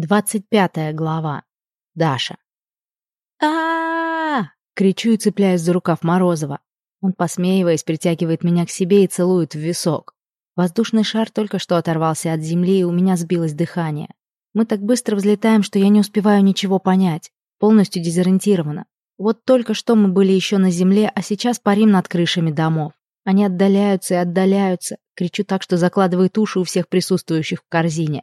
Двадцать пятая глава. Даша. а кричу и цепляюсь за рукав Морозова. Он, посмеиваясь, притягивает меня к себе и целует в висок. Воздушный шар только что оторвался от земли, и у меня сбилось дыхание. Мы так быстро взлетаем, что я не успеваю ничего понять. Полностью дезориентирована. Вот только что мы были еще на земле, а сейчас парим над крышами домов. Они отдаляются и отдаляются. Кричу так, что закладывает уши у всех присутствующих в корзине.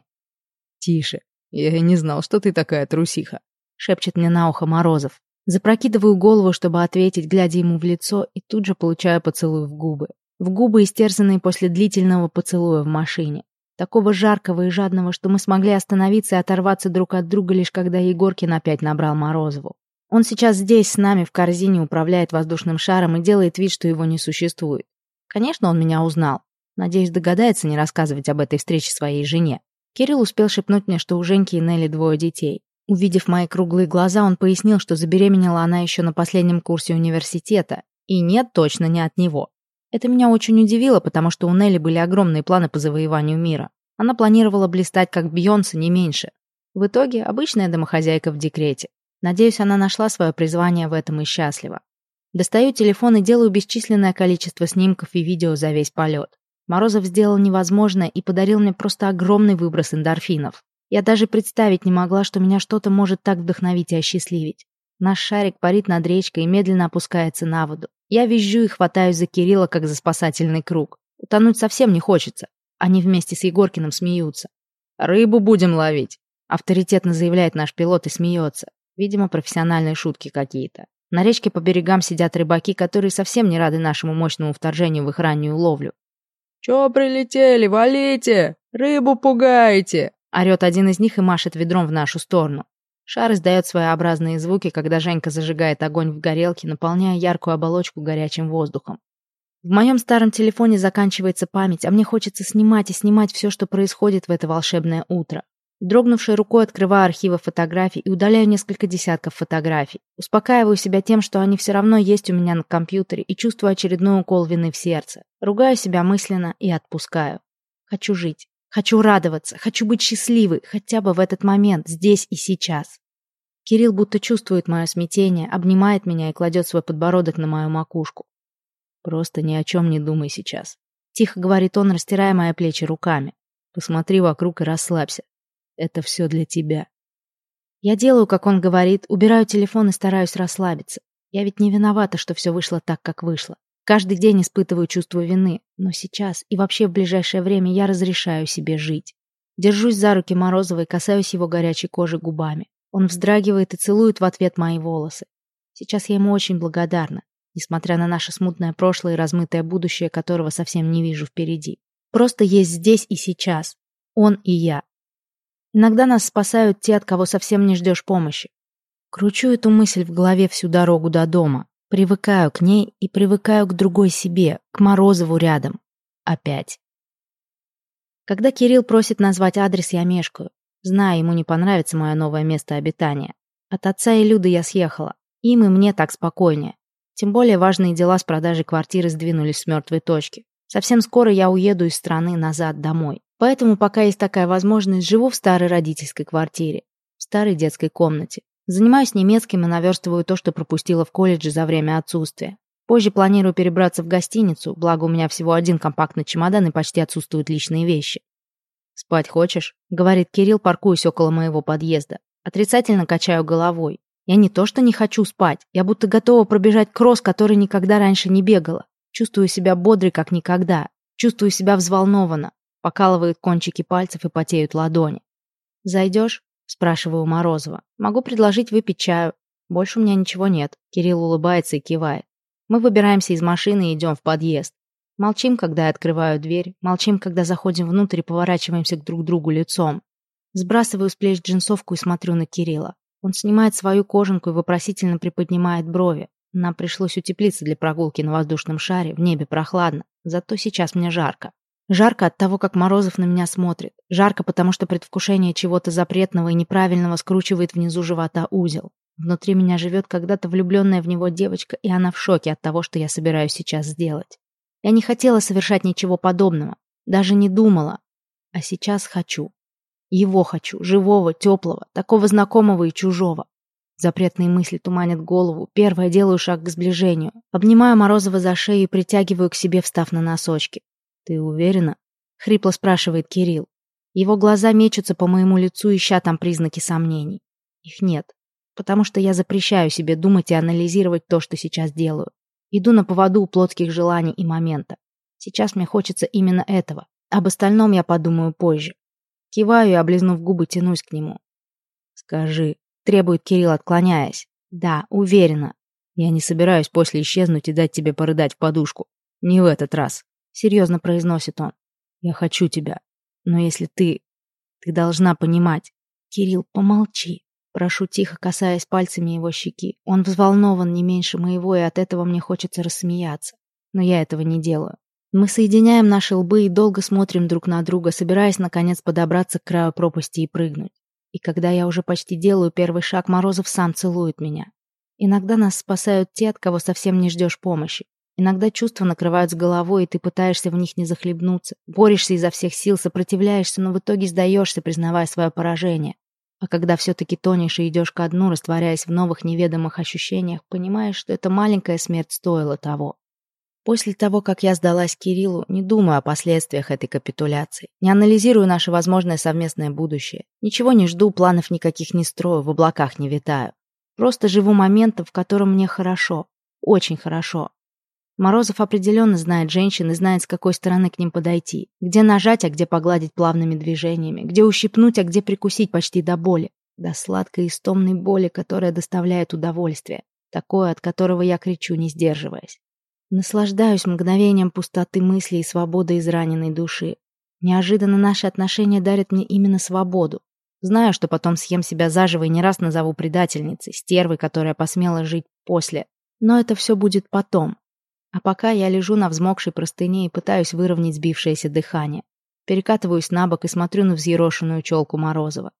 «Тише, «Я и не знал, что ты такая трусиха», — шепчет мне на ухо Морозов. Запрокидываю голову, чтобы ответить, глядя ему в лицо, и тут же получаю поцелуй в губы. В губы, истерзанные после длительного поцелуя в машине. Такого жаркого и жадного, что мы смогли остановиться и оторваться друг от друга, лишь когда Егоркин опять набрал Морозову. Он сейчас здесь, с нами, в корзине, управляет воздушным шаром и делает вид, что его не существует. Конечно, он меня узнал. Надеюсь, догадается не рассказывать об этой встрече своей жене. Кирилл успел шепнуть мне, что у Женьки и Нелли двое детей. Увидев мои круглые глаза, он пояснил, что забеременела она еще на последнем курсе университета. И нет, точно не от него. Это меня очень удивило, потому что у Нелли были огромные планы по завоеванию мира. Она планировала блистать как Бейонсе, не меньше. В итоге обычная домохозяйка в декрете. Надеюсь, она нашла свое призвание в этом и счастлива. Достаю телефон и делаю бесчисленное количество снимков и видео за весь полет. Морозов сделал невозможное и подарил мне просто огромный выброс эндорфинов. Я даже представить не могла, что меня что-то может так вдохновить и осчастливить. Наш шарик парит над речкой и медленно опускается на воду. Я визжу и хватаюсь за Кирилла, как за спасательный круг. Утонуть совсем не хочется. Они вместе с Егоркиным смеются. «Рыбу будем ловить», — авторитетно заявляет наш пилот и смеется. Видимо, профессиональные шутки какие-то. На речке по берегам сидят рыбаки, которые совсем не рады нашему мощному вторжению в их раннюю ловлю. «Чё прилетели? Валите! Рыбу пугаете!» Орёт один из них и машет ведром в нашу сторону. Шар издает своеобразные звуки, когда Женька зажигает огонь в горелке, наполняя яркую оболочку горячим воздухом. В моем старом телефоне заканчивается память, а мне хочется снимать и снимать все, что происходит в это волшебное утро. Дрогнувшей рукой открываю архивы фотографий и удаляю несколько десятков фотографий. Успокаиваю себя тем, что они все равно есть у меня на компьютере и чувствую очередной укол вины в сердце. Ругаю себя мысленно и отпускаю. Хочу жить. Хочу радоваться. Хочу быть счастливой, хотя бы в этот момент, здесь и сейчас. Кирилл будто чувствует мое смятение, обнимает меня и кладет свой подбородок на мою макушку. «Просто ни о чем не думай сейчас», — тихо говорит он, растирая мои плечи руками. «Посмотри вокруг и расслабься. Это все для тебя. Я делаю, как он говорит, убираю телефон и стараюсь расслабиться. Я ведь не виновата, что все вышло так, как вышло. Каждый день испытываю чувство вины, но сейчас и вообще в ближайшее время я разрешаю себе жить. Держусь за руки Морозова и касаюсь его горячей кожи губами. Он вздрагивает и целует в ответ мои волосы. Сейчас я ему очень благодарна, несмотря на наше смутное прошлое и размытое будущее, которого совсем не вижу впереди. Просто есть здесь и сейчас. Он и я. Иногда нас спасают те, от кого совсем не ждешь помощи. Кручу эту мысль в голове всю дорогу до дома. Привыкаю к ней и привыкаю к другой себе, к Морозову рядом. Опять. Когда Кирилл просит назвать адрес, я мешкаю. Знаю, ему не понравится мое новое место обитания. От отца и Люды я съехала. Им и мне так спокойнее. Тем более важные дела с продажей квартиры сдвинулись с мертвой точки. Совсем скоро я уеду из страны назад домой. Поэтому, пока есть такая возможность, живу в старой родительской квартире, в старой детской комнате. Занимаюсь немецким и наверстываю то, что пропустила в колледже за время отсутствия. Позже планирую перебраться в гостиницу, благо у меня всего один компактный чемодан и почти отсутствуют личные вещи. «Спать хочешь?» — говорит Кирилл, паркуясь около моего подъезда. Отрицательно качаю головой. Я не то что не хочу спать, я будто готова пробежать кросс, который никогда раньше не бегала. Чувствую себя бодрой, как никогда. Чувствую себя взволнованно. Покалывают кончики пальцев и потеют ладони. «Зайдешь?» — спрашиваю Морозова. «Могу предложить выпить чаю. Больше у меня ничего нет». Кирилл улыбается и кивает. Мы выбираемся из машины и идем в подъезд. Молчим, когда я открываю дверь. Молчим, когда заходим внутрь и поворачиваемся к друг другу лицом. Сбрасываю с плеч джинсовку и смотрю на Кирилла. Он снимает свою кожанку и вопросительно приподнимает брови. Нам пришлось утеплиться для прогулки на воздушном шаре, в небе прохладно. Зато сейчас мне жарко. Жарко от того, как Морозов на меня смотрит. Жарко, потому что предвкушение чего-то запретного и неправильного скручивает внизу живота узел. Внутри меня живет когда-то влюбленная в него девочка, и она в шоке от того, что я собираюсь сейчас сделать. Я не хотела совершать ничего подобного. Даже не думала. А сейчас хочу. Его хочу, живого, теплого, такого знакомого и чужого. Запретные мысли туманят голову. Первое делаю шаг к сближению. Обнимаю Морозова за шею и притягиваю к себе, встав на носочки. «Ты уверена?» — хрипло спрашивает Кирилл. Его глаза мечутся по моему лицу, ища там признаки сомнений. Их нет, потому что я запрещаю себе думать и анализировать то, что сейчас делаю. Иду на поводу у плотских желаний и момента. Сейчас мне хочется именно этого. Об остальном я подумаю позже. Киваю и, облизнув губы, тянусь к нему. «Скажи», — требует Кирилл, отклоняясь. «Да, уверена». «Я не собираюсь после исчезнуть и дать тебе порыдать в подушку. Не в этот раз», — серьезно произносит он. «Я хочу тебя. Но если ты... Ты должна понимать». «Кирилл, помолчи». Прошу тихо, касаясь пальцами его щеки. Он взволнован не меньше моего, и от этого мне хочется рассмеяться. Но я этого не делаю. Мы соединяем наши лбы и долго смотрим друг на друга, собираясь, наконец, подобраться к краю пропасти и прыгнуть. И когда я уже почти делаю первый шаг, Морозов сам целует меня. Иногда нас спасают те, от кого совсем не ждешь помощи. Иногда чувства накрывают с головой, и ты пытаешься в них не захлебнуться. Борешься изо всех сил, сопротивляешься, но в итоге сдаешься, признавая свое поражение. А когда все-таки тонешь и идешь ко дну, растворяясь в новых неведомых ощущениях, понимаешь, что эта маленькая смерть стоила того. После того, как я сдалась Кириллу, не думаю о последствиях этой капитуляции. Не анализирую наше возможное совместное будущее. Ничего не жду, планов никаких не строю, в облаках не витаю. Просто живу моментом, в котором мне хорошо. Очень хорошо. Морозов определенно знает женщин и знает, с какой стороны к ним подойти. Где нажать, а где погладить плавными движениями. Где ущипнуть, а где прикусить почти до боли. До сладкой и стомной боли, которая доставляет удовольствие. Такое, от которого я кричу, не сдерживаясь. Наслаждаюсь мгновением пустоты мыслей и свободы израненной души. Неожиданно наши отношения дарят мне именно свободу. Знаю, что потом съем себя заживо и не раз назову предательницей, стервой, которая посмела жить после. Но это все будет потом. А пока я лежу на взмокшей простыне и пытаюсь выровнять сбившееся дыхание. Перекатываюсь на бок и смотрю на взъерошенную челку Морозова.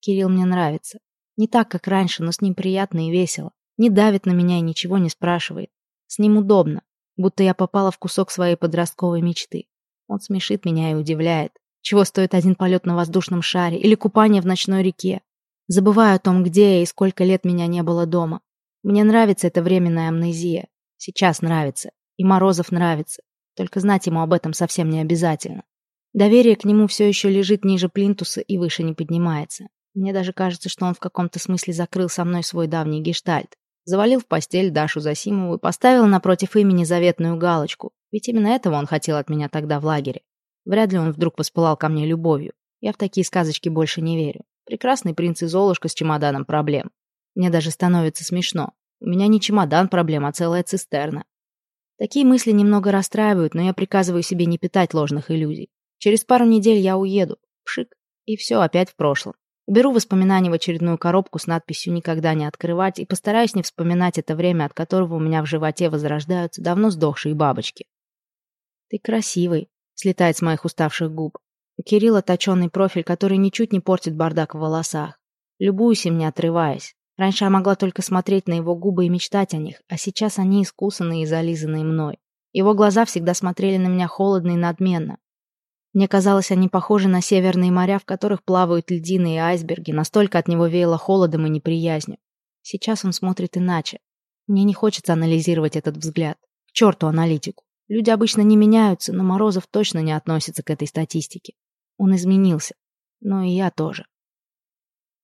Кирилл мне нравится. Не так, как раньше, но с ним приятно и весело. Не давит на меня и ничего не спрашивает. С ним удобно, будто я попала в кусок своей подростковой мечты. Он смешит меня и удивляет. Чего стоит один полет на воздушном шаре или купание в ночной реке? Забываю о том, где я и сколько лет меня не было дома. Мне нравится эта временная амнезия. Сейчас нравится. И Морозов нравится. Только знать ему об этом совсем не обязательно. Доверие к нему все еще лежит ниже плинтуса и выше не поднимается. Мне даже кажется, что он в каком-то смысле закрыл со мной свой давний гештальт. Завалил в постель Дашу Засимову и поставил напротив имени заветную галочку. Ведь именно этого он хотел от меня тогда в лагере. Вряд ли он вдруг воспылал ко мне любовью. Я в такие сказочки больше не верю. Прекрасный принц и Золушка с чемоданом проблем. Мне даже становится смешно. У меня не чемодан проблем, а целая цистерна. Такие мысли немного расстраивают, но я приказываю себе не питать ложных иллюзий. Через пару недель я уеду. Пшик. И все опять в прошлом. Уберу воспоминания в очередную коробку с надписью «Никогда не открывать» и постараюсь не вспоминать это время, от которого у меня в животе возрождаются давно сдохшие бабочки. «Ты красивый», — слетает с моих уставших губ. У Кирилла точенный профиль, который ничуть не портит бардак в волосах. Любуюсь им, не отрываясь. Раньше я могла только смотреть на его губы и мечтать о них, а сейчас они искусанные и зализанные мной. Его глаза всегда смотрели на меня холодно и надменно. Мне казалось, они похожи на северные моря, в которых плавают льдины и айсберги, настолько от него веяло холодом и неприязнью. Сейчас он смотрит иначе. Мне не хочется анализировать этот взгляд. К черту аналитику. Люди обычно не меняются, но Морозов точно не относится к этой статистике. Он изменился. Но и я тоже.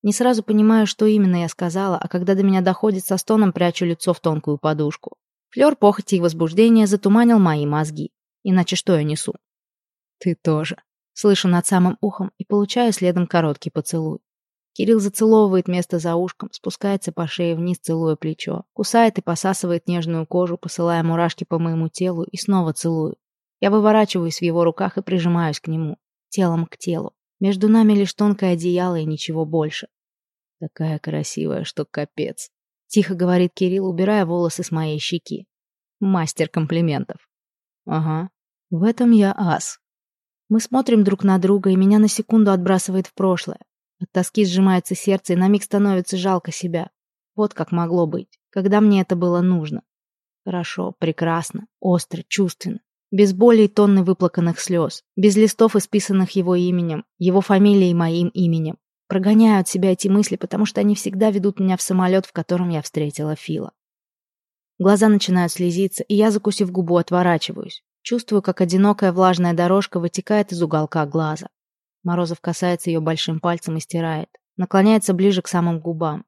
Не сразу понимаю, что именно я сказала, а когда до меня доходит, со стоном прячу лицо в тонкую подушку. Флёр похоти и возбуждения затуманил мои мозги. Иначе что я несу? «Ты тоже». Слышу над самым ухом и получаю следом короткий поцелуй. Кирилл зацеловывает место за ушком, спускается по шее вниз, целуя плечо, кусает и посасывает нежную кожу, посылая мурашки по моему телу и снова целую. Я выворачиваюсь в его руках и прижимаюсь к нему, телом к телу. Между нами лишь тонкое одеяло и ничего больше. Такая красивая, что капец. Тихо говорит Кирилл, убирая волосы с моей щеки. Мастер комплиментов. Ага, в этом я ас. Мы смотрим друг на друга, и меня на секунду отбрасывает в прошлое. От тоски сжимается сердце, и на миг становится жалко себя. Вот как могло быть, когда мне это было нужно. Хорошо, прекрасно, остро, чувственно. Без боли и тонны выплаканных слез. Без листов, исписанных его именем, его фамилией и моим именем. Прогоняю от себя эти мысли, потому что они всегда ведут меня в самолет, в котором я встретила Фила. Глаза начинают слезиться, и я, закусив губу, отворачиваюсь. Чувствую, как одинокая влажная дорожка вытекает из уголка глаза. Морозов касается ее большим пальцем и стирает. Наклоняется ближе к самым губам.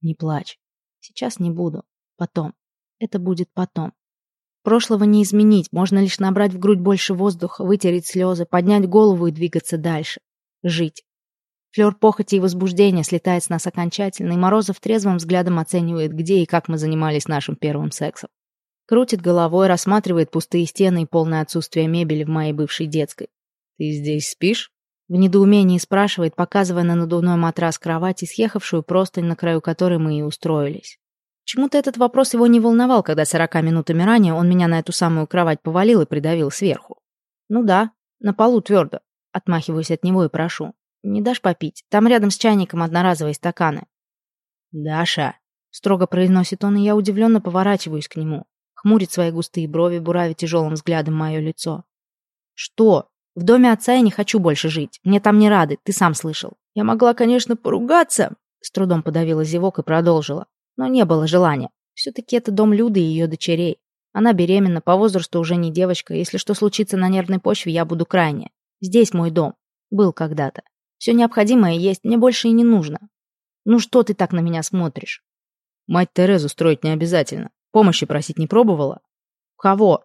Не плачь. Сейчас не буду. Потом. Это будет потом. Прошлого не изменить, можно лишь набрать в грудь больше воздуха, вытереть слезы, поднять голову и двигаться дальше. Жить. Флёр похоти и возбуждения слетает с нас окончательно, и Морозов трезвым взглядом оценивает, где и как мы занимались нашим первым сексом. Крутит головой, рассматривает пустые стены и полное отсутствие мебели в моей бывшей детской. «Ты здесь спишь?» В недоумении спрашивает, показывая на надувной матрас кровати, съехавшую простынь, на краю которой мы и устроились. Почему-то этот вопрос его не волновал, когда сорока минутами ранее он меня на эту самую кровать повалил и придавил сверху. Ну да, на полу твердо. Отмахиваюсь от него и прошу. Не дашь попить? Там рядом с чайником одноразовые стаканы. Даша, строго произносит он, и я удивленно поворачиваюсь к нему. Хмурит свои густые брови, буравит тяжелым взглядом мое лицо. Что? В доме отца я не хочу больше жить. Мне там не рады, ты сам слышал. Я могла, конечно, поругаться. С трудом подавила зевок и продолжила. Но не было желания. Все-таки это дом Люды и ее дочерей. Она беременна, по возрасту уже не девочка. Если что случится на нервной почве, я буду крайне. Здесь мой дом. Был когда-то. Все необходимое есть, мне больше и не нужно. Ну что ты так на меня смотришь? Мать Терезу строить не обязательно. Помощи просить не пробовала? У кого?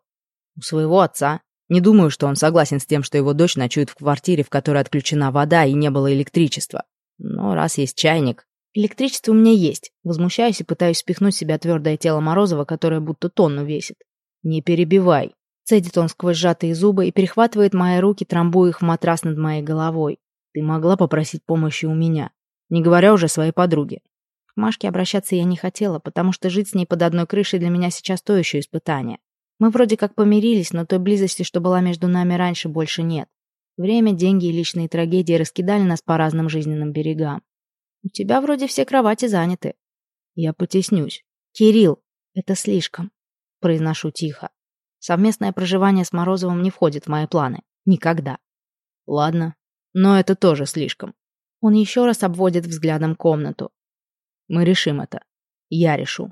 У своего отца. Не думаю, что он согласен с тем, что его дочь ночует в квартире, в которой отключена вода и не было электричества. Но раз есть чайник... Электричество у меня есть. Возмущаюсь и пытаюсь спихнуть себя твердое тело Морозова, которое будто тонну весит. Не перебивай. Цедит он сквозь сжатые зубы и перехватывает мои руки, трамбуя их в матрас над моей головой. Ты могла попросить помощи у меня, не говоря уже о своей подруге. К Машке обращаться я не хотела, потому что жить с ней под одной крышей для меня сейчас то еще испытание. Мы вроде как помирились, но той близости, что была между нами раньше, больше нет. Время, деньги и личные трагедии раскидали нас по разным жизненным берегам. У тебя вроде все кровати заняты. Я потеснюсь. Кирилл, это слишком. Произношу тихо. Совместное проживание с Морозовым не входит в мои планы. Никогда. Ладно, но это тоже слишком. Он еще раз обводит взглядом комнату. Мы решим это. Я решу.